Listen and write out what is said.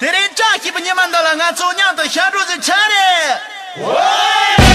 Tere chahi pa nyamandala nga to